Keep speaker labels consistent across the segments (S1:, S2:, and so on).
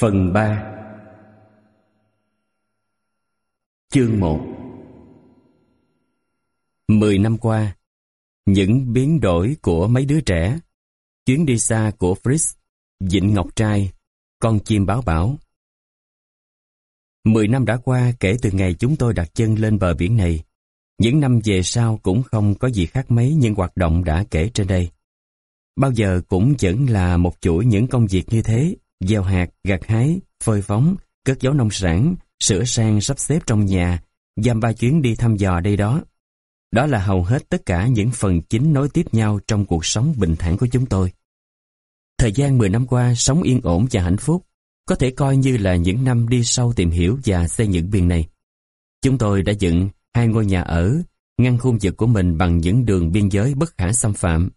S1: Phần 3 Chương 1 Mười năm qua, những biến đổi của mấy đứa trẻ, chuyến đi xa của Fritz, Vịnh Ngọc Trai, con chim báo bảo. Mười năm đã qua kể từ ngày chúng tôi đặt chân lên bờ biển này. Những năm về sau cũng không có gì khác mấy những hoạt động đã kể trên đây. Bao giờ cũng vẫn là một chuỗi những công việc như thế, gieo hạt, gặt hái, phơi phóng, cất giấu nông sản, sửa sang sắp xếp trong nhà, giam ba chuyến đi thăm dò đây đó. Đó là hầu hết tất cả những phần chính nối tiếp nhau trong cuộc sống bình thản của chúng tôi. Thời gian 10 năm qua sống yên ổn và hạnh phúc, có thể coi như là những năm đi sâu tìm hiểu và xây dựng biển này. Chúng tôi đã dựng hai ngôi nhà ở, ngăn khung vực của mình bằng những đường biên giới bất khả xâm phạm.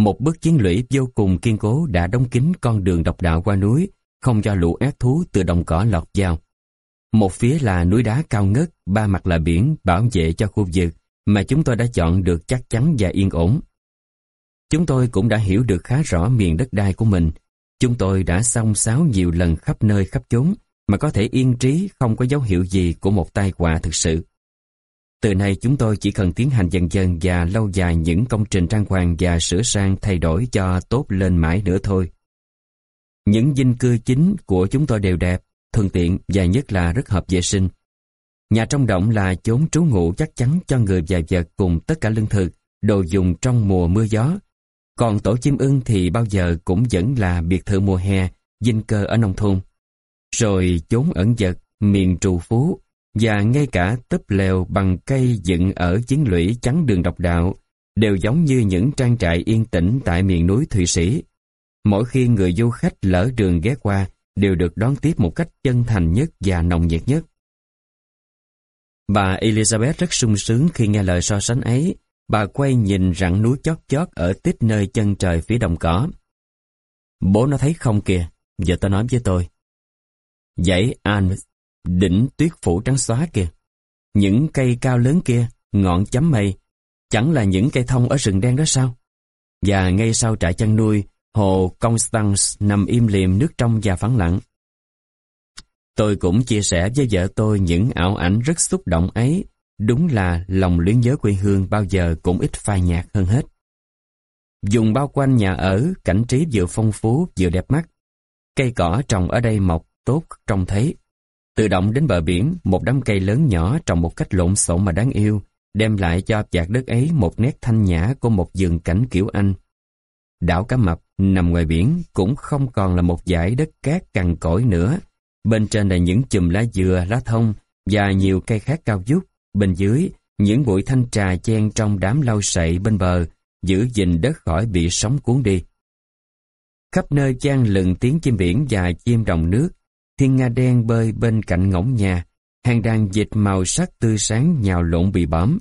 S1: Một bức chiến lũy vô cùng kiên cố đã đóng kín con đường độc đạo qua núi, không cho lũ ác thú từ đồng cỏ lọt vào. Một phía là núi đá cao ngất, ba mặt là biển, bảo vệ cho khu vực mà chúng tôi đã chọn được chắc chắn và yên ổn. Chúng tôi cũng đã hiểu được khá rõ miền đất đai của mình. Chúng tôi đã song sáo nhiều lần khắp nơi khắp chốn mà có thể yên trí không có dấu hiệu gì của một tai họa thực sự. Từ nay chúng tôi chỉ cần tiến hành dần dần và lâu dài những công trình trang hoàng và sửa sang thay đổi cho tốt lên mãi nữa thôi. Những dinh cư chính của chúng tôi đều đẹp, thuận tiện và nhất là rất hợp vệ sinh. Nhà trong động là chốn trú ngụ chắc chắn cho người và vật cùng tất cả lương thực, đồ dùng trong mùa mưa gió. Còn tổ chim ưng thì bao giờ cũng vẫn là biệt thự mùa hè, dinh cơ ở nông thôn. Rồi chốn ẩn vật, miền trù phú, và ngay cả tấp lều bằng cây dựng ở chiến lũy chắn đường độc đạo đều giống như những trang trại yên tĩnh tại miền núi Thụy Sĩ. Mỗi khi người du khách lỡ đường ghé qua đều được đón tiếp một cách chân thành nhất và nồng nhiệt nhất. Bà Elizabeth rất sung sướng khi nghe lời so sánh ấy. Bà quay nhìn rặng núi chót chót ở tít nơi chân trời phía đồng cỏ. Bố nó thấy không kìa, giờ tao nói với tôi. Dãy An, đỉnh tuyết phủ trắng xóa kia, Những cây cao lớn kia, ngọn chấm mây, chẳng là những cây thông ở rừng đen đó sao? Và ngay sau trại chăn nuôi, hồ Constance nằm im lìm nước trong và phẳng lặng. Tôi cũng chia sẻ với vợ tôi những ảo ảnh rất xúc động ấy. Đúng là lòng luyến nhớ quê hương bao giờ cũng ít phai nhạt hơn hết. Dùng bao quanh nhà ở, cảnh trí vừa phong phú vừa đẹp mắt. Cây cỏ trồng ở đây mọc tốt trông thấy. Tự động đến bờ biển, một đám cây lớn nhỏ trồng một cách lộn xộn mà đáng yêu, đem lại cho vạt đất ấy một nét thanh nhã của một vườn cảnh kiểu Anh. Đảo Cá Mập nằm ngoài biển cũng không còn là một dải đất cát cằn cỗi nữa, Bên trên là những chùm lá dừa, lá thông và nhiều cây khác cao vút. Bên dưới, những bụi thanh trà chen trong đám lau sậy bên bờ, giữ gìn đất khỏi bị sóng cuốn đi. Khắp nơi chan lừng tiếng chim biển và chim đồng nước, thiên nga đen bơi bên cạnh ngỗng nhà, hàng đàn dịch màu sắc tươi sáng nhào lộn bị bám.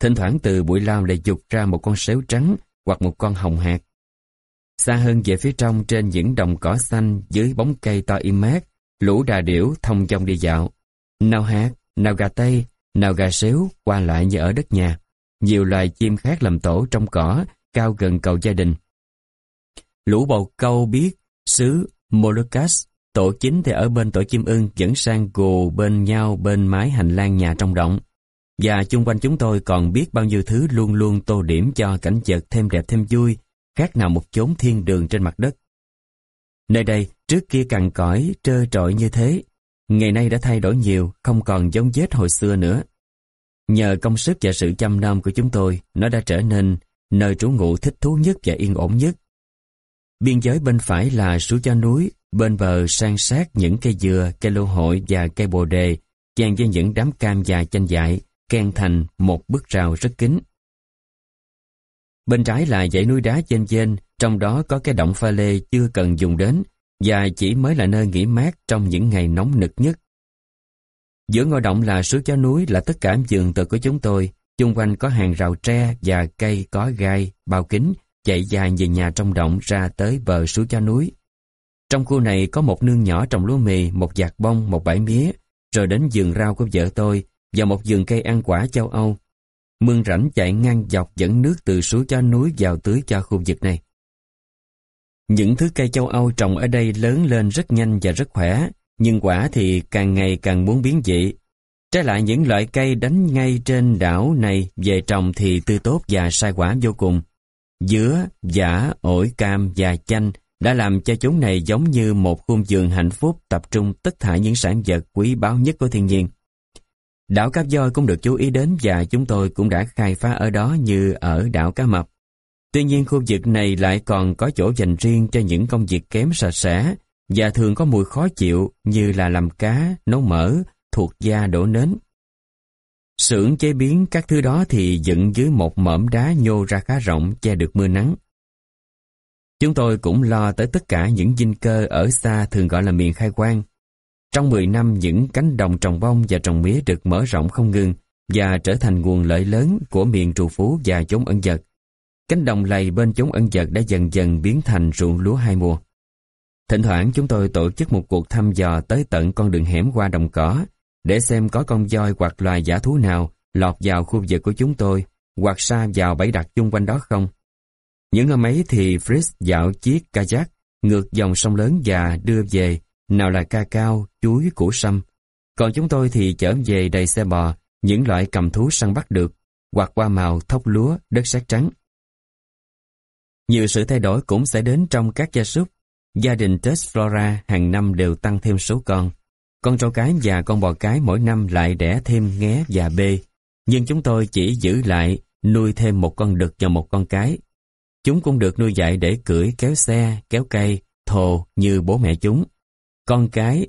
S1: Thỉnh thoảng từ bụi lao lại dục ra một con sếu trắng hoặc một con hồng hạt. Xa hơn về phía trong trên những đồng cỏ xanh dưới bóng cây to im mát, Lũ đà điểu thông dong đi dạo. Nào hạt, nào gà tây, nào gà xéo qua lại như ở đất nhà. Nhiều loài chim khác làm tổ trong cỏ, cao gần cầu gia đình. Lũ bầu câu biết, sứ, molucas tổ chính thì ở bên tổ chim ưng dẫn sang gồ bên nhau bên mái hành lang nhà trong động. Và chung quanh chúng tôi còn biết bao nhiêu thứ luôn luôn tô điểm cho cảnh vật thêm đẹp thêm vui, khác nào một chốn thiên đường trên mặt đất. Nơi đây, trước kia cằn cõi, trơ trọi như thế, ngày nay đã thay đổi nhiều, không còn giống vết hồi xưa nữa. Nhờ công sức và sự chăm nom của chúng tôi, nó đã trở nên nơi trú ngụ thích thú nhất và yên ổn nhất. Biên giới bên phải là suối cho núi, bên bờ san sát những cây dừa, cây lô hội và cây bồ đề, chèn với những đám cam dài chanh dại, ken thành một bức rào rất kín. Bên trái là dãy núi đá trên trên, trong đó có cái động pha lê chưa cần dùng đến và chỉ mới là nơi nghỉ mát trong những ngày nóng nực nhất. Giữa ngôi động là suối chó núi là tất cả giường tự của chúng tôi, chung quanh có hàng rào tre và cây có gai, bao kính, chạy dài về nhà trong động ra tới bờ suối chó núi. Trong khu này có một nương nhỏ trồng lúa mì, một giạc bông, một bãi mía, rồi đến vườn rau của vợ tôi và một vườn cây ăn quả châu Âu. Mương rãnh chạy ngang dọc dẫn nước từ suối cho núi vào tưới cho khu vực này. Những thứ cây châu Âu trồng ở đây lớn lên rất nhanh và rất khỏe, nhưng quả thì càng ngày càng muốn biến dị. Trái lại những loại cây đánh ngay trên đảo này về trồng thì tươi tốt và sai quả vô cùng. Dứa, giả, ổi cam và chanh đã làm cho chúng này giống như một khuôn vườn hạnh phúc tập trung tất cả những sản vật quý báu nhất của thiên nhiên. Đảo Cáp Voi cũng được chú ý đến và chúng tôi cũng đã khai phá ở đó như ở đảo Cá Mập. Tuy nhiên khu vực này lại còn có chỗ dành riêng cho những công việc kém sạch sẽ và thường có mùi khó chịu như là làm cá, nấu mỡ, thuộc da đổ nến. Xưởng chế biến các thứ đó thì dựng dưới một mỏm đá nhô ra khá rộng che được mưa nắng. Chúng tôi cũng lo tới tất cả những dinh cơ ở xa thường gọi là miền khai quang. Trong 10 năm, những cánh đồng trồng bông và trồng mía được mở rộng không ngừng và trở thành nguồn lợi lớn của miền trù phú và chốn ẩn dật. Cánh đồng lầy bên chốn ẩn dật đã dần dần biến thành ruộng lúa hai mùa. Thỉnh thoảng, chúng tôi tổ chức một cuộc thăm dò tới tận con đường hẻm qua đồng cỏ để xem có con voi hoặc loài giả thú nào lọt vào khu vực của chúng tôi hoặc xa vào bẫy đặt chung quanh đó không. Những hôm ấy thì Fritz dạo chiếc kayak ngược dòng sông lớn và đưa về nào là ca cao, chuối, củ sâm. Còn chúng tôi thì chở về đầy xe bò những loại cầm thú săn bắt được hoặc qua màu thóc lúa, đất sét trắng. Nhiều sự thay đổi cũng sẽ đến trong các gia súc. Gia đình Tess Flora hàng năm đều tăng thêm số con. Con trâu cái và con bò cái mỗi năm lại đẻ thêm nghé và bê. Nhưng chúng tôi chỉ giữ lại nuôi thêm một con đực và một con cái. Chúng cũng được nuôi dạy để cưỡi kéo xe, kéo cây, thồ như bố mẹ chúng. Con cái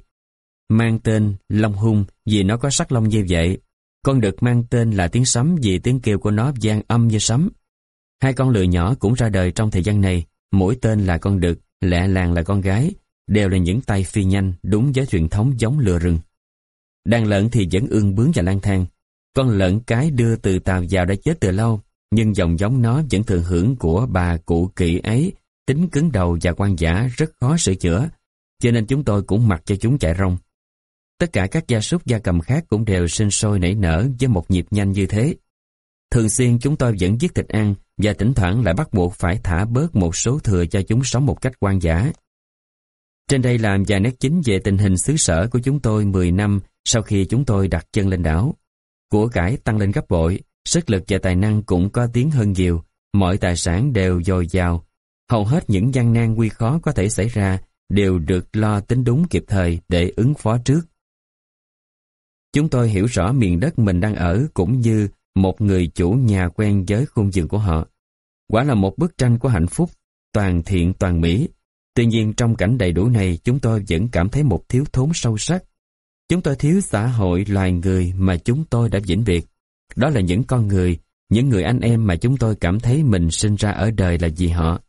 S1: mang tên Long Hung vì nó có sắc lông như vậy. Con đực mang tên là tiếng sấm vì tiếng kêu của nó gian âm như sấm. Hai con lừa nhỏ cũng ra đời trong thời gian này, mỗi tên là con đực, lẹ làng là con gái, đều là những tay phi nhanh đúng với truyền thống giống lừa rừng. Đàn lợn thì vẫn ương bướng và lang thang. Con lợn cái đưa từ tàu vào đã chết từ lâu, nhưng dòng giống nó vẫn thừa hưởng của bà cụ kỵ ấy, tính cứng đầu và quan giả rất khó sửa chữa, cho nên chúng tôi cũng mặc cho chúng chạy rong. Tất cả các gia súc gia cầm khác cũng đều sinh sôi nảy nở với một nhịp nhanh như thế. Thường xuyên chúng tôi vẫn giết thịt ăn và thỉnh thoảng lại bắt buộc phải thả bớt một số thừa cho chúng sống một cách quan giả. Trên đây là vài nét chính về tình hình xứ sở của chúng tôi 10 năm sau khi chúng tôi đặt chân lên đảo. Của cải tăng lên gấp bội, sức lực và tài năng cũng có tiếng hơn nhiều, mọi tài sản đều dồi dào. Hầu hết những gian nan nguy khó có thể xảy ra đều được lo tính đúng kịp thời để ứng phó trước. Chúng tôi hiểu rõ miền đất mình đang ở cũng như một người chủ nhà quen với khung vườn của họ. Quả là một bức tranh của hạnh phúc, toàn thiện toàn mỹ. Tuy nhiên trong cảnh đầy đủ này chúng tôi vẫn cảm thấy một thiếu thốn sâu sắc. Chúng tôi thiếu xã hội loài người mà chúng tôi đã vĩnh biệt. Đó là những con người, những người anh em mà chúng tôi cảm thấy mình sinh ra ở đời là vì họ.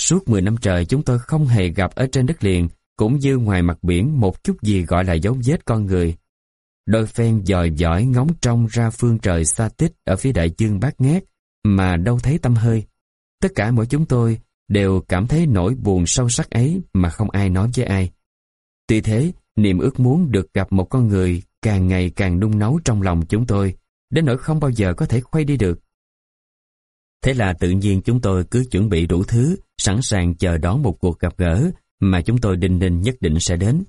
S1: Suốt 10 năm trời chúng tôi không hề gặp ở trên đất liền, cũng như ngoài mặt biển một chút gì gọi là dấu vết con người. Đôi phen dòi dõi ngóng trông ra phương trời xa tích ở phía đại dương bát ngát, mà đâu thấy tâm hơi. Tất cả mỗi chúng tôi đều cảm thấy nỗi buồn sâu sắc ấy mà không ai nói với ai. Tuy thế, niềm ước muốn được gặp một con người càng ngày càng nung nấu trong lòng chúng tôi, đến nỗi không bao giờ có thể khuây đi được. Thế là tự nhiên chúng tôi cứ chuẩn bị đủ thứ, sẵn sàng chờ đón một cuộc gặp gỡ mà chúng tôi đinh ninh nhất định sẽ đến.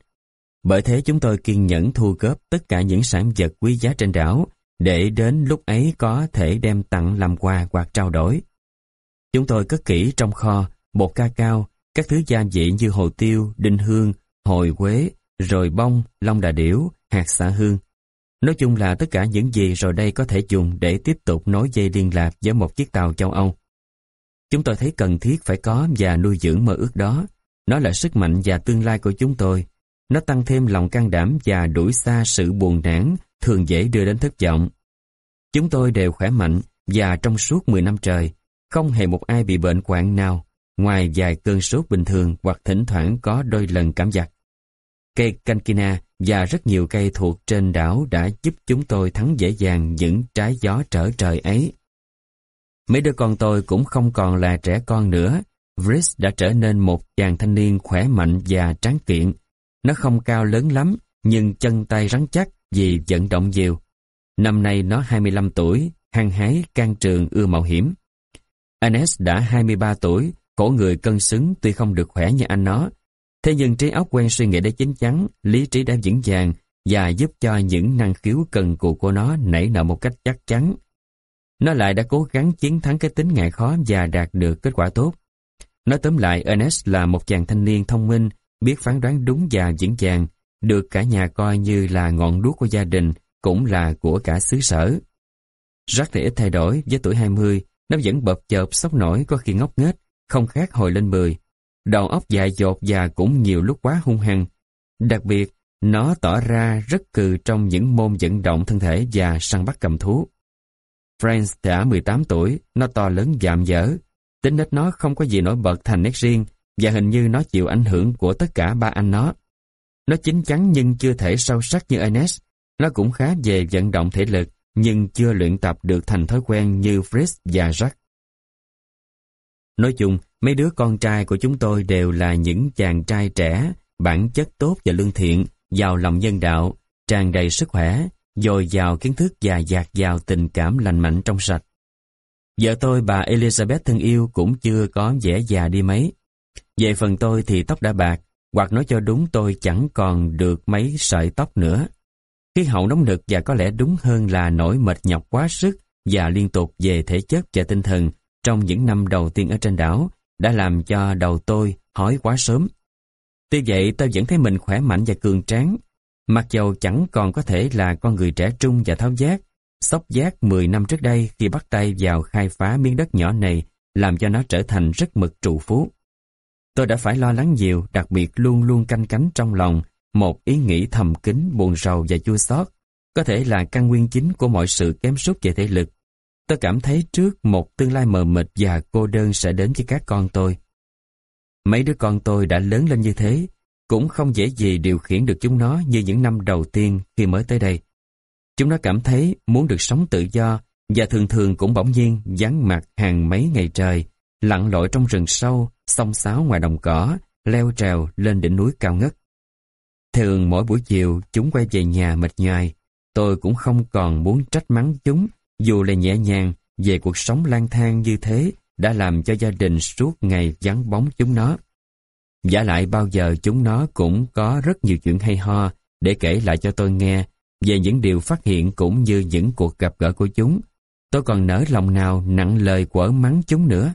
S1: Bởi thế chúng tôi kiên nhẫn thu góp tất cả những sản vật quý giá trên đảo để đến lúc ấy có thể đem tặng làm quà hoặc trao đổi. Chúng tôi cất kỹ trong kho bột ca cao, các thứ gia vị như hồ tiêu, đinh hương, hồi quế, rồi bông, long đà điểu, hạt xạ hương. Nói chung là tất cả những gì rồi đây có thể dùng để tiếp tục nối dây liên lạc với một chiếc tàu châu Âu. Chúng tôi thấy cần thiết phải có và nuôi dưỡng mơ ước đó. Nó là sức mạnh và tương lai của chúng tôi. Nó tăng thêm lòng can đảm và đuổi xa sự buồn nản thường dễ đưa đến thất vọng. Chúng tôi đều khỏe mạnh và trong suốt 10 năm trời, không hề một ai bị bệnh quạng nào, ngoài vài cơn sốt bình thường hoặc thỉnh thoảng có đôi lần cảm giặc. Cây Cankina và rất nhiều cây thuộc trên đảo đã giúp chúng tôi thắng dễ dàng những trái gió trở trời ấy. Mấy đứa con tôi cũng không còn là trẻ con nữa. Vris đã trở nên một chàng thanh niên khỏe mạnh và tráng kiện. Nó không cao lớn lắm, nhưng chân tay rắn chắc vì vận động nhiều. Năm nay nó 25 tuổi, hăng hái, can trường, ưa mạo hiểm. Anes đã 23 tuổi, cổ người cân xứng tuy không được khỏe như anh nó, thế nhưng trí óc quen suy nghĩ đã chín chắn, lý trí đã vững vàng và giúp cho những năng khiếu cần cù của nó nảy nở một cách chắc chắn. Nó lại đã cố gắng chiến thắng cái tính ngại khó và đạt được kết quả tốt. Nói tóm lại, Ernest là một chàng thanh niên thông minh, biết phán đoán đúng và vững vàng, được cả nhà coi như là ngọn đuốc của gia đình, cũng là của cả xứ sở. Jack thì ít thay đổi, với tuổi 20, nó vẫn bập chợp sốc nổi có khi ngốc nghếch, không khác hồi lên 10. Đầu óc dại dột và cũng nhiều lúc quá hung hăng. Đặc biệt, nó tỏ ra rất cừ trong những môn vận động thân thể và săn bắt cầm thú. Franz đã 18 tuổi, nó to lớn dạm dở. Tính nết nó không có gì nổi bật thành nét riêng và hình như nó chịu ảnh hưởng của tất cả ba anh nó. Nó chín chắn nhưng chưa thể sâu sắc như Ernest. Nó cũng khá về vận động thể lực nhưng chưa luyện tập được thành thói quen như Fritz và Jack. Nói chung, mấy đứa con trai của chúng tôi đều là những chàng trai trẻ, bản chất tốt và lương thiện, giàu lòng nhân đạo, tràn đầy sức khỏe, dồi dào kiến thức và dạt dào tình cảm lành mạnh trong sạch. Vợ tôi bà Elizabeth thân yêu cũng chưa có vẻ già đi mấy. Về phần tôi thì tóc đã bạc, hoặc nói cho đúng tôi chẳng còn được mấy sợi tóc nữa. Khí hậu nóng nực và có lẽ đúng hơn là nỗi mệt nhọc quá sức và liên tục về thể chất và tinh thần trong những năm đầu tiên ở trên đảo đã làm cho đầu tôi hói quá sớm. Tuy vậy tôi vẫn thấy mình khỏe mạnh và cường tráng, mặc dầu chẳng còn có thể là con người trẻ trung và tháo giác. Sóc giác 10 năm trước đây khi bắt tay vào khai phá miếng đất nhỏ này làm cho nó trở thành rất mực trụ phú. Tôi đã phải lo lắng nhiều, đặc biệt luôn luôn canh cánh trong lòng một ý nghĩ thầm kín, buồn rầu và chua xót có thể là căn nguyên chính của mọi sự kém sút về thể lực. Tôi cảm thấy trước một tương lai mờ mịt và cô đơn sẽ đến với các con tôi. Mấy đứa con tôi đã lớn lên như thế, cũng không dễ gì điều khiển được chúng nó như những năm đầu tiên khi mới tới đây. Chúng nó cảm thấy muốn được sống tự do và thường thường cũng bỗng nhiên vắng mặt hàng mấy ngày trời, lặn lội trong rừng sâu, sông sáo ngoài đồng cỏ, leo trèo lên đỉnh núi cao ngất. Thường mỗi buổi chiều chúng quay về nhà mệt nhoài, tôi cũng không còn muốn trách mắng chúng, dù là nhẹ nhàng về cuộc sống lang thang như thế đã làm cho gia đình suốt ngày vắng bóng chúng nó. Giả lại bao giờ chúng nó cũng có rất nhiều chuyện hay ho để kể lại cho tôi nghe về những điều phát hiện cũng như những cuộc gặp gỡ của chúng. Tôi còn nỡ lòng nào nặng lời quở mắng chúng nữa.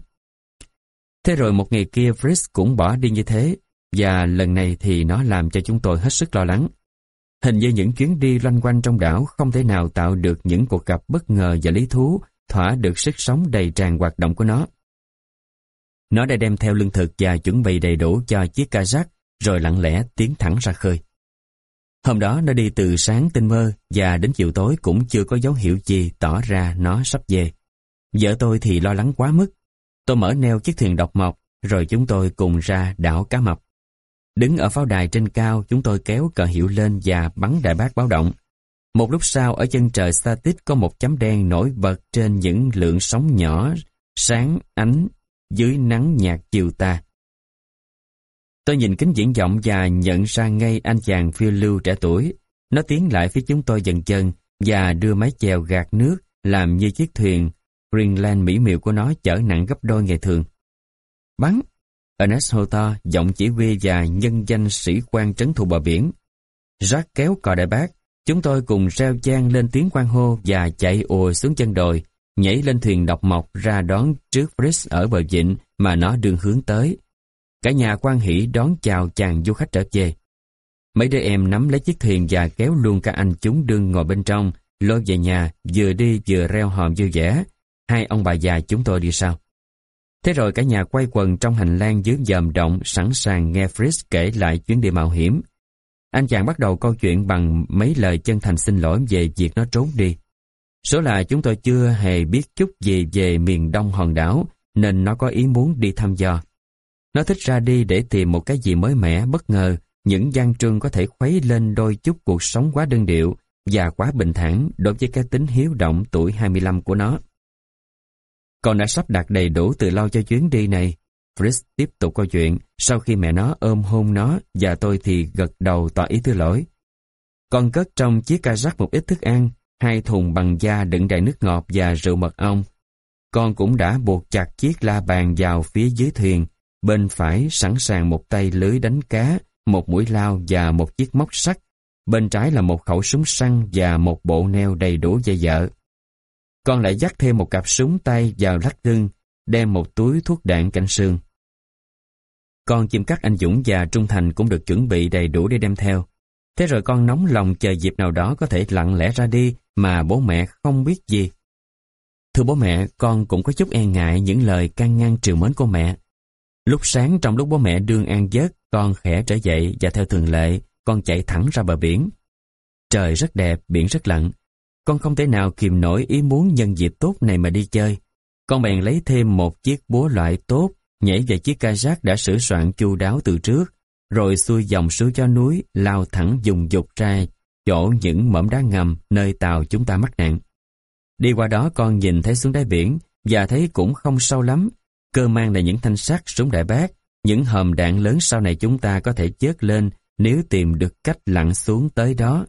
S1: Thế rồi một ngày kia Fritz cũng bỏ đi như thế, và lần này thì nó làm cho chúng tôi hết sức lo lắng. Hình như những chuyến đi loanh quanh trong đảo không thể nào tạo được những cuộc gặp bất ngờ và lý thú, thỏa được sức sống đầy tràn hoạt động của nó. Nó đã đem theo lương thực và chuẩn bị đầy đủ cho chiếc kayak, rồi lặng lẽ tiến thẳng ra khơi. Hôm đó nó đi từ sáng tinh mơ và đến chiều tối cũng chưa có dấu hiệu gì tỏ ra nó sắp về. Vợ tôi thì lo lắng quá mức. Tôi mở neo chiếc thuyền độc mộc, rồi chúng tôi cùng ra đảo Cá Mập. Đứng ở pháo đài trên cao, chúng tôi kéo cờ hiệu lên và bắn đại bác báo động. Một lúc sau, ở chân trời xa tít có một chấm đen nổi bật trên những lượng sóng nhỏ, sáng, ánh, dưới nắng nhạt chiều ta. Tôi nhìn kính diễn vọng và nhận ra ngay anh chàng phiêu lưu trẻ tuổi. Nó tiến lại phía chúng tôi dần chân và đưa mái chèo gạt nước làm như chiếc thuyền Greenland mỹ miều của nó chở nặng gấp đôi ngày thường. Bắn! Ernest Hota giọng chỉ huy và nhân danh sĩ quan trấn thủ bờ biển. Jack kéo cò đại bác, chúng tôi cùng reo chan lên tiếng quan hô và chạy ùa xuống chân đồi, nhảy lên thuyền độc mộc ra đón trước Fritz ở bờ vịnh mà nó đường hướng tới. Cả nhà quan hỷ đón chào chàng du khách trở về. Mấy đứa em nắm lấy chiếc thuyền và kéo luôn cả anh chúng đương ngồi bên trong, lôi về nhà, vừa đi vừa reo hòm vui vẻ. Hai ông bà già chúng tôi đi sau. Thế rồi cả nhà quay quần trong hành lang dưới dòm động sẵn sàng nghe Fritz kể lại chuyến đi mạo hiểm. Anh chàng bắt đầu câu chuyện bằng mấy lời chân thành xin lỗi về việc nó trốn đi. Số là chúng tôi chưa hề biết chút gì về miền đông hòn đảo nên nó có ý muốn đi thăm dò. Nó thích ra đi để tìm một cái gì mới mẻ, bất ngờ, những gian trương có thể khuấy lên đôi chút cuộc sống quá đơn điệu và quá bình thản đối với cái tính hiếu động tuổi 25 của nó. Con đã sắp đặt đầy đủ từ lâu cho chuyến đi này. Fritz tiếp tục câu chuyện sau khi mẹ nó ôm hôn nó và tôi thì gật đầu tỏ ý thứ lỗi. Con cất trong chiếc ca rắc một ít thức ăn, hai thùng bằng da đựng đầy nước ngọt và rượu mật ong. Con cũng đã buộc chặt chiếc la bàn vào phía dưới thuyền bên phải sẵn sàng một tay lưới đánh cá, một mũi lao và một chiếc móc sắt. Bên trái là một khẩu súng săn và một bộ neo đầy đủ dây dở. Con lại dắt thêm một cặp súng tay vào lắc lưng, đem một túi thuốc đạn cảnh sương. Con chim cắt anh Dũng và Trung Thành cũng được chuẩn bị đầy đủ để đem theo. Thế rồi con nóng lòng chờ dịp nào đó có thể lặng lẽ ra đi mà bố mẹ không biết gì. Thưa bố mẹ, con cũng có chút e ngại những lời can ngăn triều mến của mẹ. Lúc sáng trong lúc bố mẹ đương an giấc, con khẽ trở dậy và theo thường lệ, con chạy thẳng ra bờ biển. Trời rất đẹp, biển rất lặng. Con không thể nào kìm nổi ý muốn nhân dịp tốt này mà đi chơi. Con bèn lấy thêm một chiếc búa loại tốt, nhảy về chiếc ca rác đã sửa soạn chu đáo từ trước, rồi xuôi dòng suối cho núi, lao thẳng dùng dục ra chỗ những mỏm đá ngầm nơi tàu chúng ta mắc nạn. Đi qua đó con nhìn thấy xuống đáy biển và thấy cũng không sâu lắm. Cơ mang là những thanh sắt súng đại bác, những hòm đạn lớn sau này chúng ta có thể chớt lên nếu tìm được cách lặn xuống tới đó.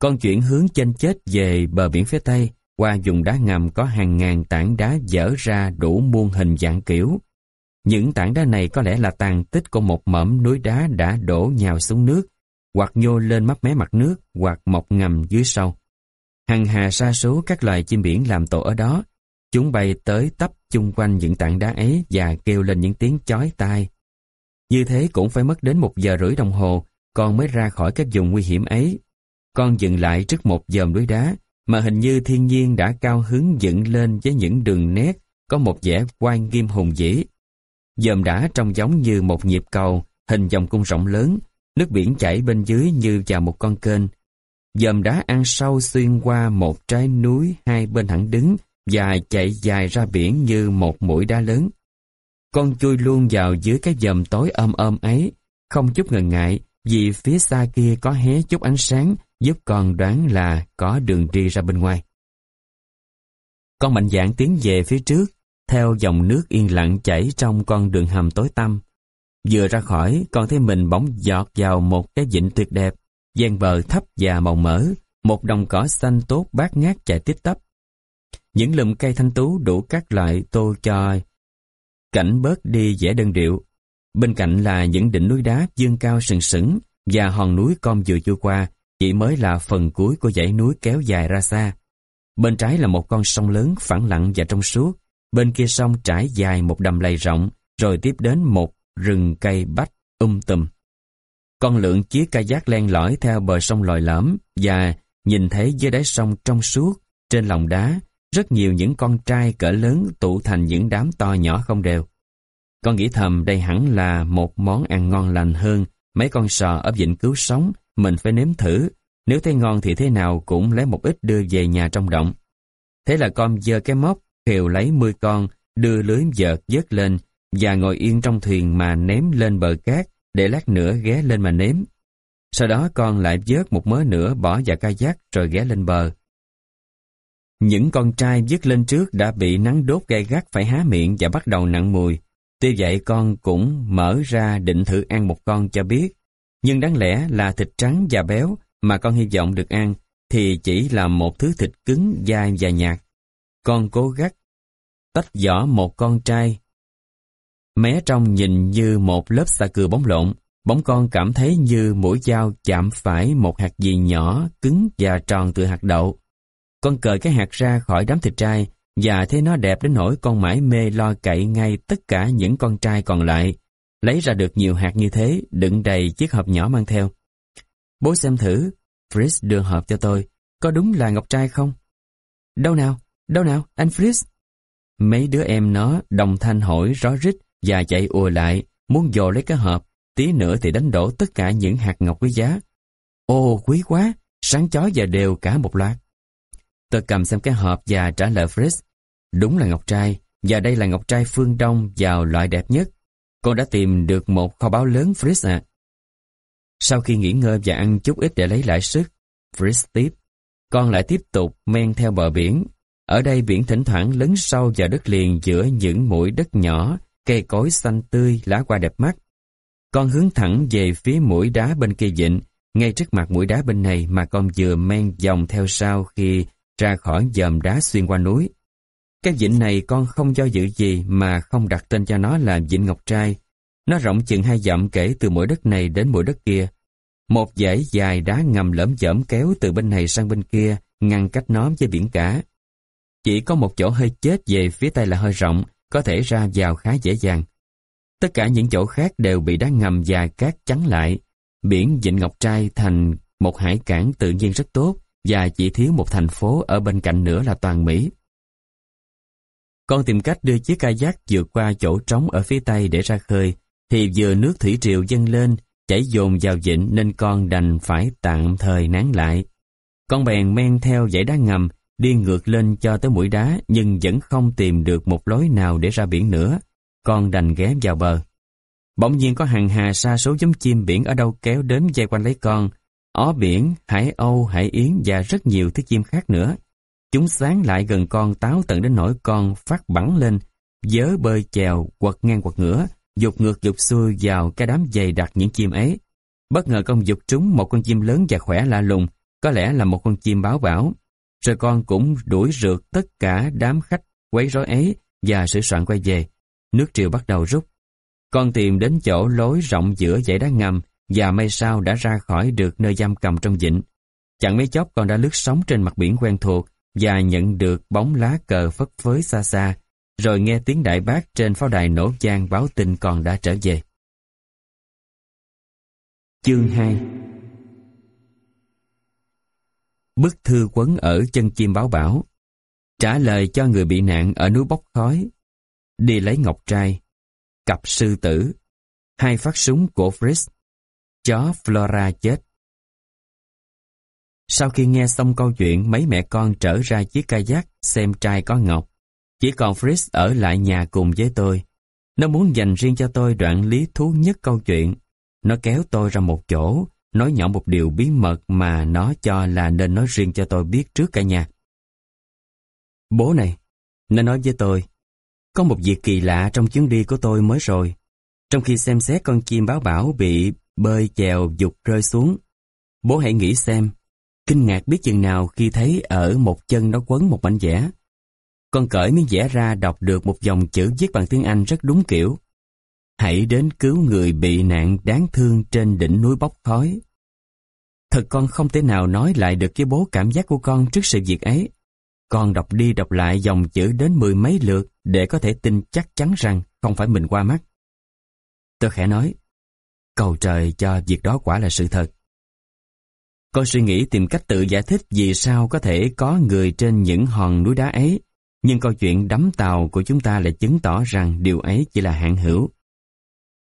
S1: Con chuyển hướng chênh chết về bờ biển phía Tây, qua vùng đá ngầm có hàng ngàn tảng đá dở ra đủ muôn hình dạng kiểu. Những tảng đá này có lẽ là tàn tích của một mỏm núi đá đã đổ nhào xuống nước, hoặc nhô lên mấp mé mặt nước, hoặc mọc ngầm dưới sâu. Hằng hà sa số các loài chim biển làm tổ ở đó. Chúng bay tới tấp chung quanh những tảng đá ấy và kêu lên những tiếng chói tai. Như thế cũng phải mất đến một giờ rưỡi đồng hồ, con mới ra khỏi các vùng nguy hiểm ấy. Con dừng lại trước một dòm núi đá, mà hình như thiên nhiên đã cao hứng dựng lên với những đường nét có một vẻ quan nghiêm hùng dĩ Dòm đá trông giống như một nhịp cầu, hình vòng cung rộng lớn, nước biển chảy bên dưới như vào một con kênh, Dòm đá ăn sâu xuyên qua một trái núi hai bên thẳng đứng và chạy dài ra biển như một mũi đá lớn. Con chui luôn vào dưới cái dòm tối ôm ôm ấy, không chút ngần ngại vì phía xa kia có hé chút ánh sáng giúp con đoán là có đường đi ra bên ngoài. Con mạnh dạn tiến về phía trước, theo dòng nước yên lặng chảy trong con đường hầm tối tăm. Vừa ra khỏi, con thấy mình bỗng giọt vào một cái vịnh tuyệt đẹp gian bờ thấp và màu mỡ, một đồng cỏ xanh tốt bát ngát chạy tiếp tấp. Những lùm cây thanh tú đủ các loại tô cho cảnh bớt đi vẻ đơn điệu. Bên cạnh là những đỉnh núi đá dương cao sừng sững và hòn núi con vừa chui qua chỉ mới là phần cuối của dãy núi kéo dài ra xa. Bên trái là một con sông lớn phẳng lặng và trong suốt, bên kia sông trải dài một đầm lầy rộng, rồi tiếp đến một rừng cây bách um tùm. Con lượn chiếc kayak len lỏi theo bờ sông lòi lõm và nhìn thấy dưới đáy sông trong suốt, trên lòng đá, rất nhiều những con trai cỡ lớn tụ thành những đám to nhỏ không đều. Con nghĩ thầm đây hẳn là một món ăn ngon lành hơn mấy con sò ở vịnh cứu sống, mình phải nếm thử. Nếu thấy ngon thì thế nào cũng lấy một ít đưa về nhà trong động. Thế là con giơ cái móc, khều lấy 10 con, đưa lưới vợt dớt lên và ngồi yên trong thuyền mà ném lên bờ cát để lát nữa ghé lên mà nếm. Sau đó con lại vớt một mớ nữa bỏ vào kayak rồi ghé lên bờ. Những con trai vớt lên trước đã bị nắng đốt gay gắt phải há miệng và bắt đầu nặng mùi. Tuy vậy con cũng mở ra định thử ăn một con cho biết. Nhưng đáng lẽ là thịt trắng và béo mà con hy vọng được ăn thì chỉ là một thứ thịt cứng, dai và nhạt. Con cố gắng tách vỏ một con trai Mé trong nhìn như một lớp xà cừ bóng lộn, bóng con cảm thấy như mũi dao chạm phải một hạt gì nhỏ, cứng và tròn từ hạt đậu. Con cởi cái hạt ra khỏi đám thịt trai và thấy nó đẹp đến nỗi con mãi mê lo cậy ngay tất cả những con trai còn lại. Lấy ra được nhiều hạt như thế, đựng đầy chiếc hộp nhỏ mang theo. Bố xem thử, Fritz đưa hộp cho tôi. Có đúng là ngọc trai không? Đâu nào, đâu nào, anh Fritz? Mấy đứa em nó đồng thanh hỏi ró rít và chạy ùa lại, muốn dò lấy cái hộp, tí nữa thì đánh đổ tất cả những hạt ngọc quý giá. ô quý quá, sáng chói và đều cả một loạt. Tôi cầm xem cái hộp và trả lời Fritz. Đúng là ngọc trai, và đây là ngọc trai phương Đông vào loại đẹp nhất. Con đã tìm được một kho báu lớn Fritz ạ. Sau khi nghỉ ngơi và ăn chút ít để lấy lại sức, Fritz tiếp. Con lại tiếp tục men theo bờ biển. Ở đây biển thỉnh thoảng lấn sâu vào đất liền giữa những mũi đất nhỏ cây cối xanh tươi, lá hoa đẹp mắt. Con hướng thẳng về phía mũi đá bên kia vịnh, ngay trước mặt mũi đá bên này mà con vừa men dòng theo sau khi ra khỏi dòm đá xuyên qua núi. Cái vịnh này con không do dự gì mà không đặt tên cho nó là Vịnh Ngọc Trai, Nó rộng chừng hai dặm kể từ mỗi đất này đến mỗi đất kia. Một dãy dài đá ngầm lởm chởm kéo từ bên này sang bên kia, ngăn cách nó với biển cả. Chỉ có một chỗ hơi chết về phía tây là hơi rộng, có thể ra vào khá dễ dàng. Tất cả những chỗ khác đều bị đá ngầm và cát chắn lại. Biển Vịnh Ngọc Trai thành một hải cảng tự nhiên rất tốt và chỉ thiếu một thành phố ở bên cạnh nữa là toàn Mỹ. Con tìm cách đưa chiếc kayak vượt qua chỗ trống ở phía tây để ra khơi, thì vừa nước thủy triều dâng lên, chảy dồn vào vịnh nên con đành phải tạm thời nán lại. Con bèn men theo dãy đá ngầm, đi ngược lên cho tới mũi đá nhưng vẫn không tìm được một lối nào để ra biển nữa. Con đành ghé vào bờ. Bỗng nhiên có hàng hà sa số giống chim biển ở đâu kéo đến dây quanh lấy con. Ó biển, hải âu, hải yến và rất nhiều thứ chim khác nữa. Chúng sáng lại gần con táo tận đến nỗi con phát bắn lên, dớ bơi chèo, quật ngang quật ngửa, dục ngược dục xuôi vào cái đám dày đặc những chim ấy. Bất ngờ con dục trúng một con chim lớn và khỏe lạ lùng, có lẽ là một con chim báo bảo. Rồi con cũng đuổi rượt tất cả đám khách quấy rối ấy và sửa soạn quay về. Nước triều bắt đầu rút. Con tìm đến chỗ lối rộng giữa dãy đá ngầm và may sao đã ra khỏi được nơi giam cầm trong vịnh. Chẳng mấy chốc con đã lướt sóng trên mặt biển quen thuộc và nhận được bóng lá cờ phất phới xa xa, rồi nghe tiếng đại bác trên pháo đài nổ vang báo tin còn đã trở về. Chương 2 Bức thư quấn ở chân chim báo bảo. Trả lời cho người bị nạn ở núi bốc khói. Đi lấy ngọc trai. Cặp sư tử. Hai phát súng của Fritz. Chó Flora chết. Sau khi nghe xong câu chuyện Mấy mẹ con trở ra chiếc kayak Xem trai có ngọc Chỉ còn Fritz ở lại nhà cùng với tôi Nó muốn dành riêng cho tôi đoạn lý thú nhất câu chuyện Nó kéo tôi ra một chỗ nói nhỏ một điều bí mật mà nó cho là nên nói riêng cho tôi biết trước cả nhà. Bố này, nó nói với tôi, có một việc kỳ lạ trong chuyến đi của tôi mới rồi. Trong khi xem xét con chim báo bảo bị bơi chèo dục rơi xuống, bố hãy nghĩ xem, kinh ngạc biết chừng nào khi thấy ở một chân nó quấn một mảnh vẽ. Con cởi miếng vẽ ra đọc được một dòng chữ viết bằng tiếng Anh rất đúng kiểu. Hãy đến cứu người bị nạn đáng thương trên đỉnh núi bốc khói. Thật con không thể nào nói lại được cái bố cảm giác của con trước sự việc ấy. Con đọc đi đọc lại dòng chữ đến mười mấy lượt để có thể tin chắc chắn rằng không phải mình qua mắt. Tôi khẽ nói, cầu trời cho việc đó quả là sự thật. Con suy nghĩ tìm cách tự giải thích vì sao có thể có người trên những hòn núi đá ấy, nhưng câu chuyện đắm tàu của chúng ta lại chứng tỏ rằng điều ấy chỉ là hạn hữu.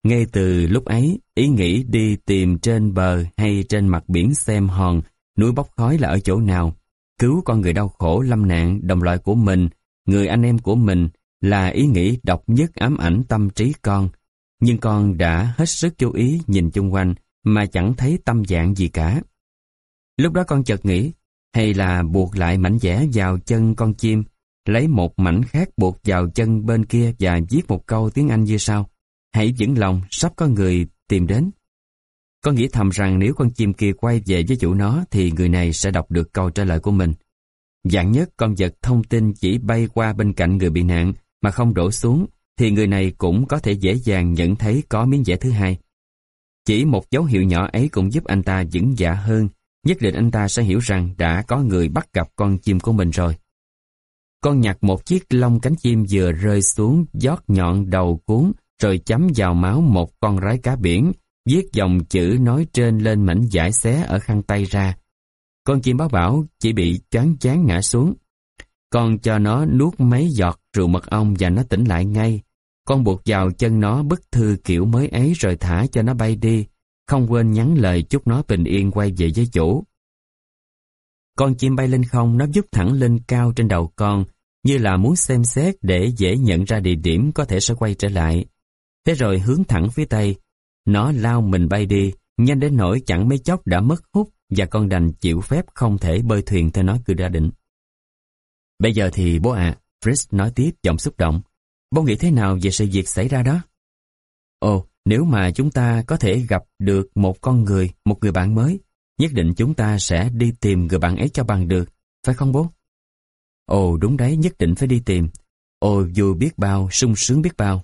S1: Ngay từ lúc ấy, ý nghĩ đi tìm trên bờ hay trên mặt biển xem hòn, núi bốc khói là ở chỗ nào, cứu con người đau khổ lâm nạn đồng loại của mình, người anh em của mình, là ý nghĩ độc nhất ám ảnh tâm trí con. Nhưng con đã hết sức chú ý nhìn chung quanh mà chẳng thấy tâm dạng gì cả. Lúc đó con chợt nghĩ, hay là buộc lại mảnh vẽ vào chân con chim, lấy một mảnh khác buộc vào chân bên kia và viết một câu tiếng Anh như sau. Hãy vững lòng, sắp có người tìm đến. Con nghĩ thầm rằng nếu con chim kia quay về với chủ nó thì người này sẽ đọc được câu trả lời của mình. Dạng nhất con vật thông tin chỉ bay qua bên cạnh người bị nạn mà không đổ xuống thì người này cũng có thể dễ dàng nhận thấy có miếng vẽ thứ hai. Chỉ một dấu hiệu nhỏ ấy cũng giúp anh ta vững dạ hơn, nhất định anh ta sẽ hiểu rằng đã có người bắt gặp con chim của mình rồi. Con nhặt một chiếc lông cánh chim vừa rơi xuống, giót nhọn đầu cuốn rồi chấm vào máu một con rái cá biển, viết dòng chữ nói trên lên mảnh giải xé ở khăn tay ra. Con chim báo bảo chỉ bị choáng chán ngã xuống. Con cho nó nuốt mấy giọt rượu mật ong và nó tỉnh lại ngay. Con buộc vào chân nó bức thư kiểu mới ấy rồi thả cho nó bay đi, không quên nhắn lời chúc nó bình yên quay về với chủ. Con chim bay lên không, nó giúp thẳng lên cao trên đầu con, như là muốn xem xét để dễ nhận ra địa điểm có thể sẽ quay trở lại. Thế rồi hướng thẳng phía tây, nó lao mình bay đi, nhanh đến nỗi chẳng mấy chốc đã mất hút và con đành chịu phép không thể bơi thuyền theo nó cứ ra định. Bây giờ thì bố ạ, à, Fritz nói tiếp giọng xúc động. Bố nghĩ thế nào về sự việc xảy ra đó? Ồ, nếu mà chúng ta có thể gặp được một con người, một người bạn mới, nhất định chúng ta sẽ đi tìm người bạn ấy cho bằng được, phải không bố? Ồ, đúng đấy, nhất định phải đi tìm. Ồ, vui biết bao, sung sướng biết bao.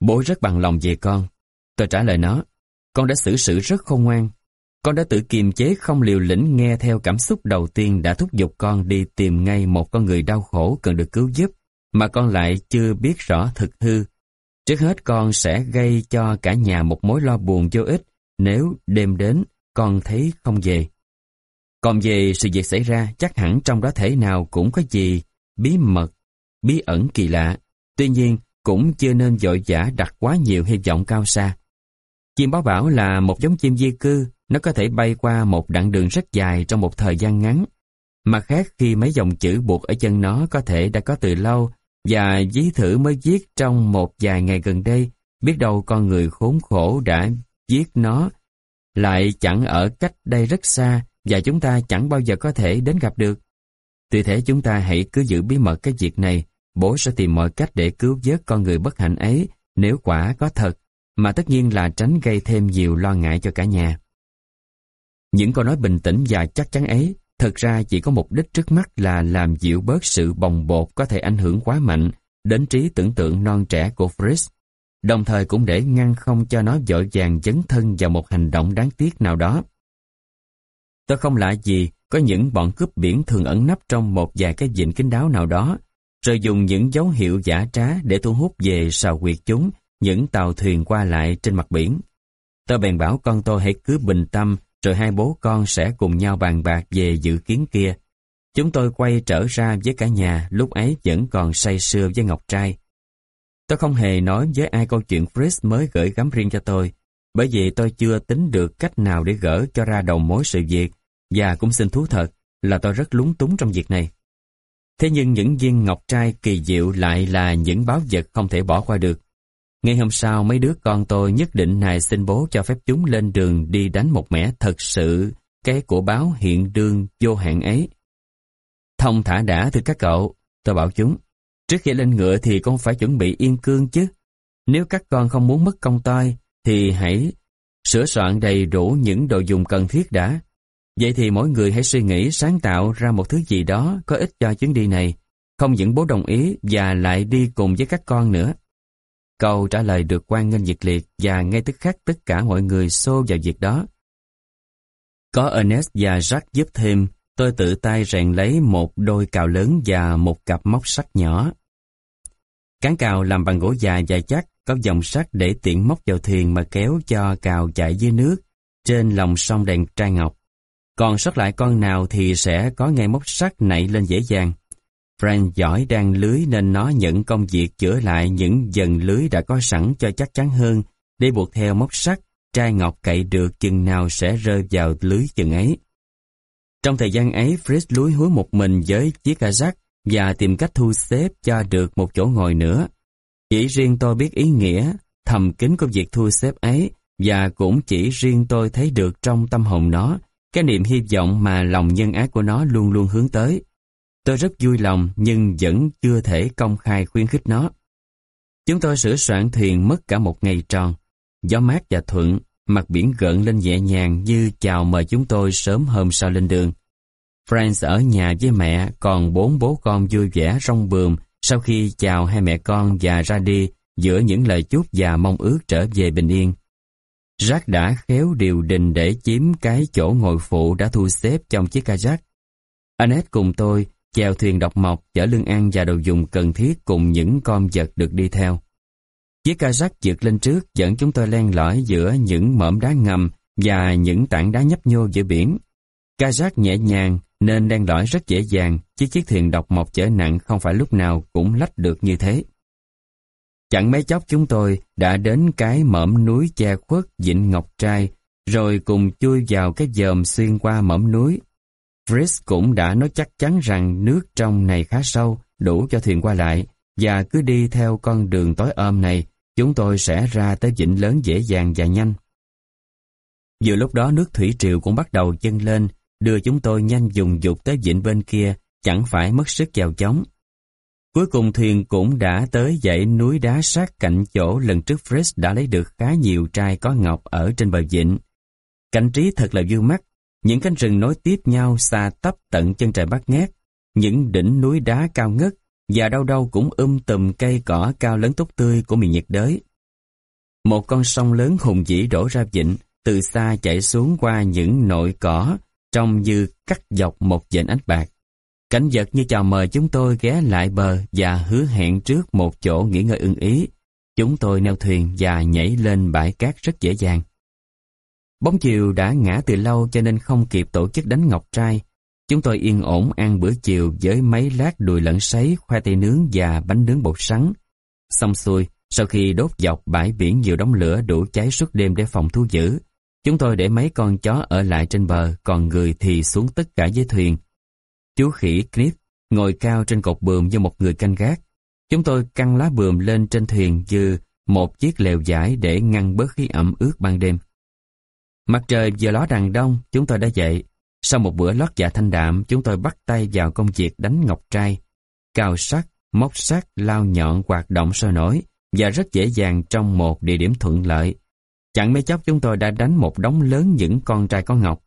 S1: Bố rất bằng lòng về con. Tôi trả lời nó, con đã xử sự rất khôn ngoan. Con đã tự kiềm chế không liều lĩnh nghe theo cảm xúc đầu tiên đã thúc giục con đi tìm ngay một con người đau khổ cần được cứu giúp, mà con lại chưa biết rõ thực hư. Trước hết con sẽ gây cho cả nhà một mối lo buồn vô ích nếu đêm đến con thấy không về. Còn về sự việc xảy ra, chắc hẳn trong đó thể nào cũng có gì bí mật, bí ẩn kỳ lạ. Tuy nhiên, cũng chưa nên dội dã đặt quá nhiều hy vọng cao xa. Chim báo bảo là một giống chim di cư, nó có thể bay qua một đoạn đường rất dài trong một thời gian ngắn. Mặt khác khi mấy dòng chữ buộc ở chân nó có thể đã có từ lâu và dí thử mới viết trong một vài ngày gần đây, biết đâu con người khốn khổ đã viết nó lại chẳng ở cách đây rất xa và chúng ta chẳng bao giờ có thể đến gặp được. Tuy thế chúng ta hãy cứ giữ bí mật cái việc này, bố sẽ tìm mọi cách để cứu vớt con người bất hạnh ấy nếu quả có thật, mà tất nhiên là tránh gây thêm nhiều lo ngại cho cả nhà. Những câu nói bình tĩnh và chắc chắn ấy thực ra chỉ có mục đích trước mắt là làm dịu bớt sự bồng bột có thể ảnh hưởng quá mạnh đến trí tưởng tượng non trẻ của Fritz, đồng thời cũng để ngăn không cho nó dội vàng dấn thân vào một hành động đáng tiếc nào đó. Tôi không lạ gì có những bọn cướp biển thường ẩn nấp trong một vài cái vịnh kín đáo nào đó, rồi dùng những dấu hiệu giả trá để thu hút về sào quyệt chúng những tàu thuyền qua lại trên mặt biển. Tôi bèn bảo con tôi hãy cứ bình tâm, rồi hai bố con sẽ cùng nhau bàn bạc về dự kiến kia. Chúng tôi quay trở ra với cả nhà, lúc ấy vẫn còn say sưa với Ngọc Trai. Tôi không hề nói với ai câu chuyện Fritz mới gửi gắm riêng cho tôi, bởi vì tôi chưa tính được cách nào để gỡ cho ra đầu mối sự việc, và cũng xin thú thật là tôi rất lúng túng trong việc này. Thế nhưng những viên ngọc trai kỳ diệu lại là những báo vật không thể bỏ qua được. Ngay hôm sau mấy đứa con tôi nhất định này xin bố cho phép chúng lên đường đi đánh một mẻ thật sự cái của báo hiện đương vô hạn ấy. Thông thả đã thưa các cậu, tôi bảo chúng. Trước khi lên ngựa thì con phải chuẩn bị yên cương chứ. Nếu các con không muốn mất công toi, thì hãy sửa soạn đầy đủ những đồ dùng cần thiết đã. Vậy thì mỗi người hãy suy nghĩ sáng tạo ra một thứ gì đó có ích cho chuyến đi này. Không những bố đồng ý và lại đi cùng với các con nữa. Câu trả lời được quan nghênh nhiệt liệt và ngay tức khắc tất cả mọi người xô vào việc đó. Có Ernest và Jack giúp thêm, tôi tự tay rèn lấy một đôi cào lớn và một cặp móc sắt nhỏ. Cán cào làm bằng gỗ dài dài chắc, có dòng sắt để tiện móc vào thuyền mà kéo cho cào chạy dưới nước, trên lòng sông đèn trai ngọc. Còn sót lại con nào thì sẽ có ngay móc sắt nảy lên dễ dàng. Frank giỏi đang lưới nên nó nhận công việc chữa lại những dần lưới đã có sẵn cho chắc chắn hơn để buộc theo móc sắt, trai ngọc cậy được chừng nào sẽ rơi vào lưới chừng ấy. Trong thời gian ấy, Fritz lúi húi một mình với chiếc ca rắc và tìm cách thu xếp cho được một chỗ ngồi nữa. Chỉ riêng tôi biết ý nghĩa, thầm kín của việc thu xếp ấy và cũng chỉ riêng tôi thấy được trong tâm hồn nó cái niềm hy vọng mà lòng nhân ái của nó luôn luôn hướng tới. Tôi rất vui lòng nhưng vẫn chưa thể công khai khuyến khích nó. Chúng tôi sửa soạn thuyền mất cả một ngày tròn. Gió mát và thuận, mặt biển gợn lên nhẹ nhàng như chào mời chúng tôi sớm hôm sau lên đường. Franz ở nhà với mẹ, còn bốn bố con vui vẻ rong bườm sau khi chào hai mẹ con và ra đi giữa những lời chúc và mong ước trở về bình yên. Jack đã khéo điều đình để chiếm cái chỗ ngồi phụ đã thu xếp trong chiếc kayak. Annette cùng tôi chèo thuyền độc mộc chở lương ăn và đồ dùng cần thiết cùng những con vật được đi theo. Chiếc ca rắc vượt lên trước dẫn chúng tôi len lỏi giữa những mỏm đá ngầm và những tảng đá nhấp nhô giữa biển. Ca rắc nhẹ nhàng nên len lỏi rất dễ dàng, chứ chiếc thuyền độc mộc chở nặng không phải lúc nào cũng lách được như thế. Chẳng mấy chốc chúng tôi đã đến cái mỏm núi che khuất Vịnh Ngọc Trai, rồi cùng chui vào cái dòm xuyên qua mỏm núi. Fritz cũng đã nói chắc chắn rằng nước trong này khá sâu, đủ cho thuyền qua lại, và cứ đi theo con đường tối ôm này, chúng tôi sẽ ra tới vịnh lớn dễ dàng và nhanh. Vừa lúc đó nước thủy triều cũng bắt đầu dâng lên, đưa chúng tôi nhanh dùng dục tới vịnh bên kia, chẳng phải mất sức chèo chống. Cuối cùng thuyền cũng đã tới dãy núi đá sát cạnh chỗ lần trước Fritz đã lấy được khá nhiều trai có ngọc ở trên bờ vịnh. Cảnh trí thật là vui mắt, những cánh rừng nối tiếp nhau xa tấp tận chân trời bát ngát, những đỉnh núi đá cao ngất và đâu đâu cũng um tùm cây cỏ cao lớn tốt tươi của miền nhiệt đới. Một con sông lớn hùng vĩ đổ ra vịnh, từ xa chảy xuống qua những nội cỏ, trông như cắt dọc một dãnh ánh bạc. Cảnh vật như chào mời chúng tôi ghé lại bờ và hứa hẹn trước một chỗ nghỉ ngơi ưng ý. Chúng tôi neo thuyền và nhảy lên bãi cát rất dễ dàng. Bóng chiều đã ngã từ lâu cho nên không kịp tổ chức đánh ngọc trai. Chúng tôi yên ổn ăn bữa chiều với mấy lát đùi lẫn sấy, khoai tây nướng và bánh nướng bột sắn. Xong xuôi, sau khi đốt dọc bãi biển nhiều đống lửa đủ cháy suốt đêm để phòng thu giữ, chúng tôi để mấy con chó ở lại trên bờ, còn người thì xuống tất cả dưới thuyền. Chú khỉ Knip ngồi cao trên cột bườm như một người canh gác. Chúng tôi căng lá bườm lên trên thuyền như một chiếc lều giải để ngăn bớt khí ẩm ướt ban đêm. Mặt trời vừa ló đằng đông, chúng tôi đã dậy. Sau một bữa lót dạ thanh đạm, chúng tôi bắt tay vào công việc đánh ngọc trai. Cào sắt, móc sắt, lao nhọn hoạt động sôi nổi và rất dễ dàng trong một địa điểm thuận lợi. Chẳng mấy chốc chúng tôi đã đánh một đống lớn những con trai có ngọc.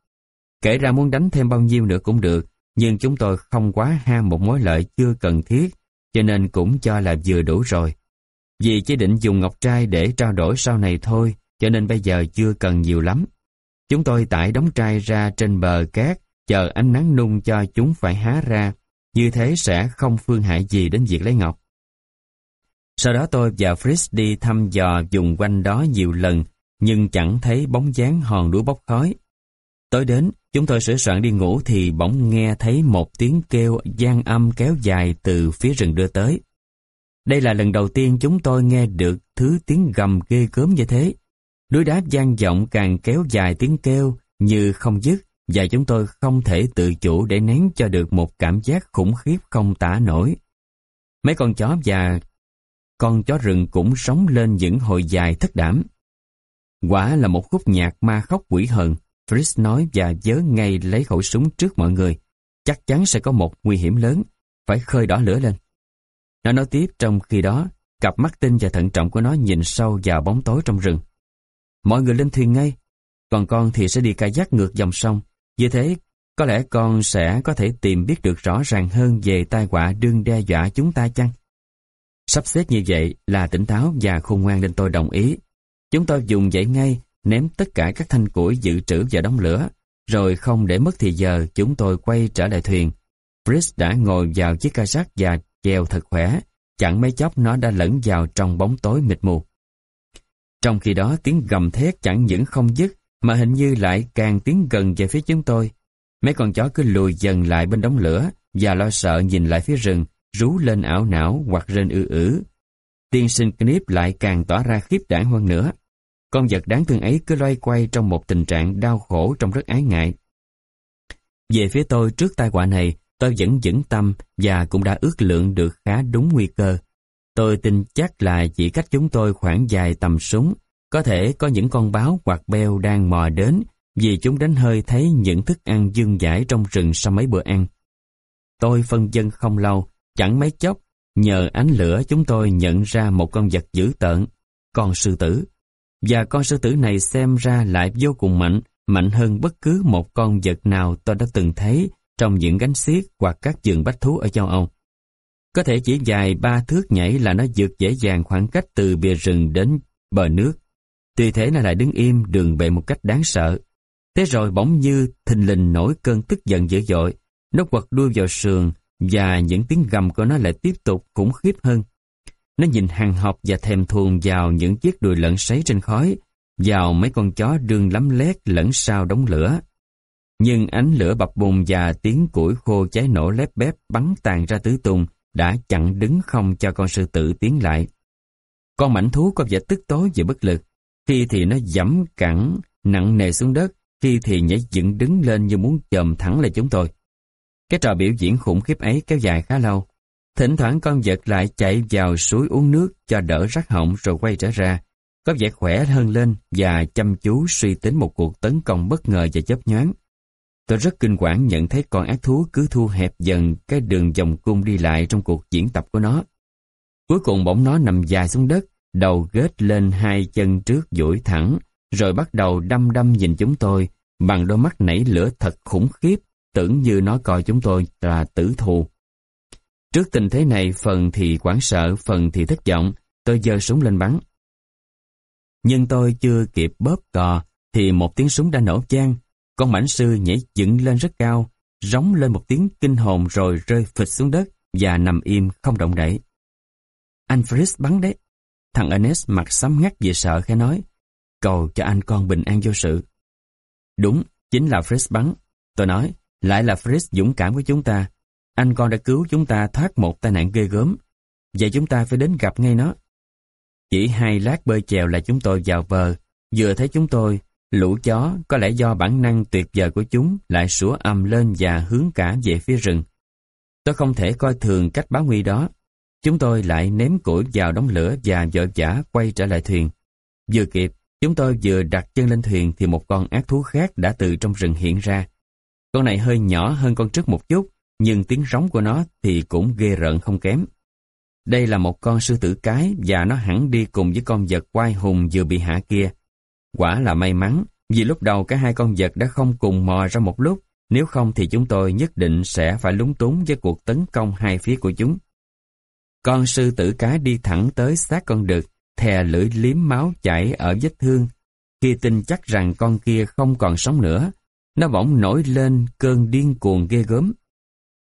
S1: Kể ra muốn đánh thêm bao nhiêu nữa cũng được, nhưng chúng tôi không quá ham một mối lợi chưa cần thiết, cho nên cũng cho là vừa đủ rồi. Vì chỉ định dùng ngọc trai để trao đổi sau này thôi, cho nên bây giờ chưa cần nhiều lắm. Chúng tôi tải đóng trai ra trên bờ cát, chờ ánh nắng nung cho chúng phải há ra, như thế sẽ không phương hại gì đến việc lấy ngọc. Sau đó tôi và Fritz đi thăm dò dùng quanh đó nhiều lần, nhưng chẳng thấy bóng dáng hòn đũa bốc khói. Tối đến, chúng tôi sửa soạn đi ngủ thì bỗng nghe thấy một tiếng kêu gian âm kéo dài từ phía rừng đưa tới. Đây là lần đầu tiên chúng tôi nghe được thứ tiếng gầm ghê gớm như thế. Núi đá gian vọng càng kéo dài tiếng kêu như không dứt và chúng tôi không thể tự chủ để nén cho được một cảm giác khủng khiếp không tả nổi. Mấy con chó và con chó rừng cũng sống lên những hồi dài thất đảm. Quả là một khúc nhạc ma khóc quỷ hận, Fritz nói và dớ ngay lấy khẩu súng trước mọi người. Chắc chắn sẽ có một nguy hiểm lớn, phải khơi đỏ lửa lên. Nó nói tiếp trong khi đó, cặp mắt tinh và thận trọng của nó nhìn sâu vào bóng tối trong rừng. Mọi người lên thuyền ngay, còn con thì sẽ đi cai giác ngược dòng sông. Vì thế, có lẽ con sẽ có thể tìm biết được rõ ràng hơn về tai họa đương đe dọa chúng ta chăng? Sắp xếp như vậy là tỉnh táo và khôn ngoan nên tôi đồng ý. Chúng tôi dùng dãy ngay, ném tất cả các thanh củi dự trữ và đóng lửa, rồi không để mất thì giờ chúng tôi quay trở lại thuyền. Brice đã ngồi vào chiếc kayak và chèo thật khỏe, chẳng mấy chốc nó đã lẫn vào trong bóng tối mịt mù. Trong khi đó tiếng gầm thét chẳng những không dứt, mà hình như lại càng tiến gần về phía chúng tôi. Mấy con chó cứ lùi dần lại bên đống lửa và lo sợ nhìn lại phía rừng, rú lên ảo não hoặc rên ư ử. Tiên sinh Knip lại càng tỏ ra khiếp đảm hơn nữa. Con vật đáng thương ấy cứ loay quay trong một tình trạng đau khổ trong rất ái ngại. Về phía tôi trước tai họa này, tôi vẫn vững tâm và cũng đã ước lượng được khá đúng nguy cơ. Tôi tin chắc là chỉ cách chúng tôi khoảng dài tầm súng, có thể có những con báo hoặc beo đang mò đến vì chúng đánh hơi thấy những thức ăn dương dãi trong rừng sau mấy bữa ăn. Tôi phân dân không lâu, chẳng mấy chốc, nhờ ánh lửa chúng tôi nhận ra một con vật dữ tợn, con sư tử. Và con sư tử này xem ra lại vô cùng mạnh, mạnh hơn bất cứ một con vật nào tôi đã từng thấy trong những gánh xiết hoặc các vườn bách thú ở châu Âu. Có thể chỉ dài ba thước nhảy là nó vượt dễ dàng khoảng cách từ bìa rừng đến bờ nước. Tuy thế nó lại đứng im đường bệ một cách đáng sợ. Thế rồi bỗng như thình lình nổi cơn tức giận dữ dội, nó quật đuôi vào sườn và những tiếng gầm của nó lại tiếp tục khủng khiếp hơn. Nó nhìn hàng học và thèm thuồng vào những chiếc đùi lẫn sấy trên khói, vào mấy con chó đương lắm lét lẫn sau đống lửa. Nhưng ánh lửa bập bùng và tiếng củi khô cháy nổ lép bép bắn tàn ra tứ tung đã chặn đứng không cho con sư tử tiến lại. Con mảnh thú có vẻ tức tối và bất lực, khi thì nó dẫm cẳng, nặng nề xuống đất, khi thì nhảy dựng đứng lên như muốn chồm thẳng lại chúng tôi. Cái trò biểu diễn khủng khiếp ấy kéo dài khá lâu. Thỉnh thoảng con vật lại chạy vào suối uống nước cho đỡ rắc họng rồi quay trở ra, có vẻ khỏe hơn lên và chăm chú suy tính một cuộc tấn công bất ngờ và chớp nhoáng. Tôi rất kinh quản nhận thấy con ác thú cứ thu hẹp dần cái đường vòng cung đi lại trong cuộc diễn tập của nó. Cuối cùng bỗng nó nằm dài xuống đất, đầu ghét lên hai chân trước duỗi thẳng, rồi bắt đầu đăm đăm nhìn chúng tôi bằng đôi mắt nảy lửa thật khủng khiếp, tưởng như nó coi chúng tôi là tử thù. Trước tình thế này, phần thì quảng sợ, phần thì thất vọng, tôi giơ súng lên bắn. Nhưng tôi chưa kịp bóp cò, thì một tiếng súng đã nổ vang. Con mãnh sư nhảy dựng lên rất cao, rống lên một tiếng kinh hồn rồi rơi phịch xuống đất và nằm im không động đậy. Anh Fritz bắn đấy. Thằng Ernest mặt sắm ngắt vì sợ khẽ nói, cầu cho anh con bình an vô sự. Đúng, chính là Fritz bắn. Tôi nói, lại là Fritz dũng cảm của chúng ta. Anh con đã cứu chúng ta thoát một tai nạn ghê gớm. Vậy chúng ta phải đến gặp ngay nó. Chỉ hai lát bơi chèo là chúng tôi vào bờ. Vừa thấy chúng tôi, lũ chó có lẽ do bản năng tuyệt vời của chúng lại sủa ầm lên và hướng cả về phía rừng. Tôi không thể coi thường cách báo nguy đó. Chúng tôi lại ném củi vào đống lửa và vội vã quay trở lại thuyền. Vừa kịp, chúng tôi vừa đặt chân lên thuyền thì một con ác thú khác đã từ trong rừng hiện ra. Con này hơi nhỏ hơn con trước một chút, nhưng tiếng rống của nó thì cũng ghê rợn không kém. Đây là một con sư tử cái và nó hẳn đi cùng với con vật quai hùng vừa bị hạ kia. Quả là may mắn, vì lúc đầu cả hai con vật đã không cùng mò ra một lúc, nếu không thì chúng tôi nhất định sẽ phải lúng túng với cuộc tấn công hai phía của chúng. Con sư tử cái đi thẳng tới xác con đực, thè lưỡi liếm máu chảy ở vết thương. Khi tin chắc rằng con kia không còn sống nữa, nó bỗng nổi lên cơn điên cuồng ghê gớm.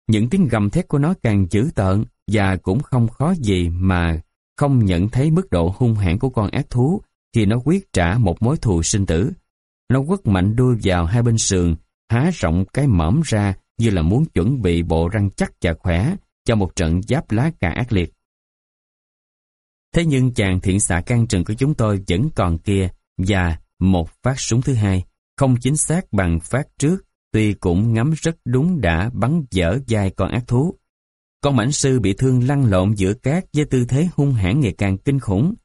S1: Những tiếng gầm thét của nó càng dữ tợn và cũng không khó gì mà không nhận thấy mức độ hung hãn của con ác thú khi nó quyết trả một mối thù sinh tử. Nó quất mạnh đuôi vào hai bên sườn, há rộng cái mõm ra như là muốn chuẩn bị bộ răng chắc và khỏe cho một trận giáp lá cà ác liệt. Thế nhưng chàng thiện xạ can trừng của chúng tôi vẫn còn kia và một phát súng thứ hai, không chính xác bằng phát trước, tuy cũng ngắm rất đúng đã bắn dở vai con ác thú. Con mãnh sư bị thương lăn lộn giữa cát với tư thế hung hãn ngày càng kinh khủng.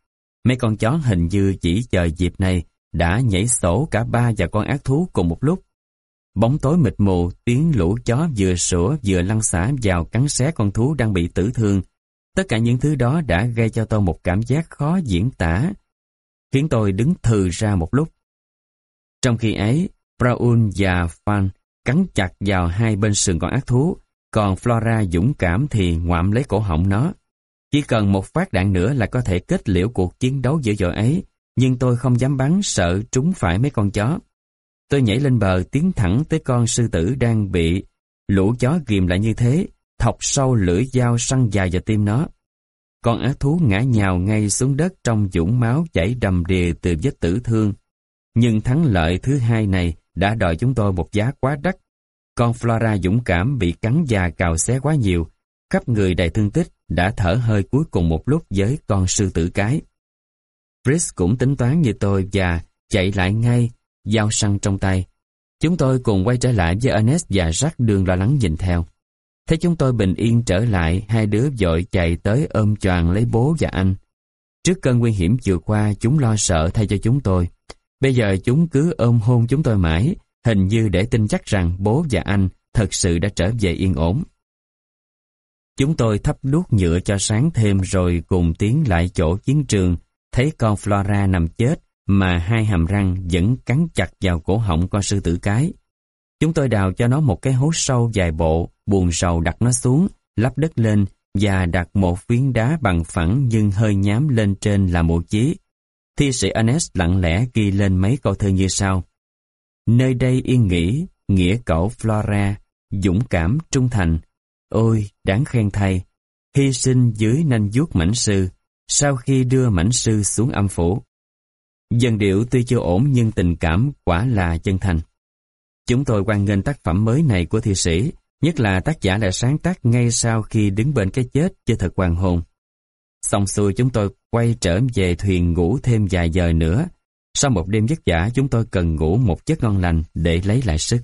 S1: Mấy con chó hình như chỉ chờ dịp này đã nhảy sổ cả ba và con ác thú cùng một lúc. Bóng tối mịt mù, tiếng lũ chó vừa sủa vừa lăn xả vào cắn xé con thú đang bị tử thương. Tất cả những thứ đó đã gây cho tôi một cảm giác khó diễn tả, khiến tôi đứng thừ ra một lúc. Trong khi ấy, Braun và Fan cắn chặt vào hai bên sườn con ác thú, còn Flora dũng cảm thì ngoạm lấy cổ họng nó. Chỉ cần một phát đạn nữa là có thể kết liễu cuộc chiến đấu dữ dội ấy, nhưng tôi không dám bắn sợ trúng phải mấy con chó. Tôi nhảy lên bờ tiến thẳng tới con sư tử đang bị lũ chó ghim lại như thế, thọc sâu lưỡi dao săn dài vào tim nó. Con ác thú ngã nhào ngay xuống đất trong dũng máu chảy đầm đìa từ vết tử thương. Nhưng thắng lợi thứ hai này đã đòi chúng tôi một giá quá đắt. Con Flora dũng cảm bị cắn già cào xé quá nhiều, khắp người đầy thương tích đã thở hơi cuối cùng một lúc với con sư tử cái. Fritz cũng tính toán như tôi và chạy lại ngay, dao săn trong tay. Chúng tôi cùng quay trở lại với Ernest và Jack đường lo lắng nhìn theo. Thấy chúng tôi bình yên trở lại, hai đứa dội chạy tới ôm choàng lấy bố và anh. Trước cơn nguy hiểm vừa qua, chúng lo sợ thay cho chúng tôi. Bây giờ chúng cứ ôm hôn chúng tôi mãi, hình như để tin chắc rằng bố và anh thật sự đã trở về yên ổn. Chúng tôi thắp đuốc nhựa cho sáng thêm rồi cùng tiến lại chỗ chiến trường, thấy con Flora nằm chết mà hai hàm răng vẫn cắn chặt vào cổ họng con sư tử cái. Chúng tôi đào cho nó một cái hố sâu dài bộ, buồn sầu đặt nó xuống, lắp đất lên và đặt một phiến đá bằng phẳng nhưng hơi nhám lên trên là mộ chí. Thi sĩ Ernest lặng lẽ ghi lên mấy câu thơ như sau. Nơi đây yên nghỉ, nghĩa cậu Flora, dũng cảm, trung thành. Ôi, đáng khen thay, hy sinh dưới nanh vuốt mảnh sư, sau khi đưa mảnh sư xuống âm phủ. Dân điệu tuy chưa ổn nhưng tình cảm quả là chân thành. Chúng tôi quan nghênh tác phẩm mới này của thi sĩ, nhất là tác giả đã sáng tác ngay sau khi đứng bên cái chết chưa thật hoàng hồn. Xong xuôi chúng tôi quay trở về thuyền ngủ thêm vài giờ nữa. Sau một đêm vất vả chúng tôi cần ngủ một giấc ngon lành để lấy lại sức.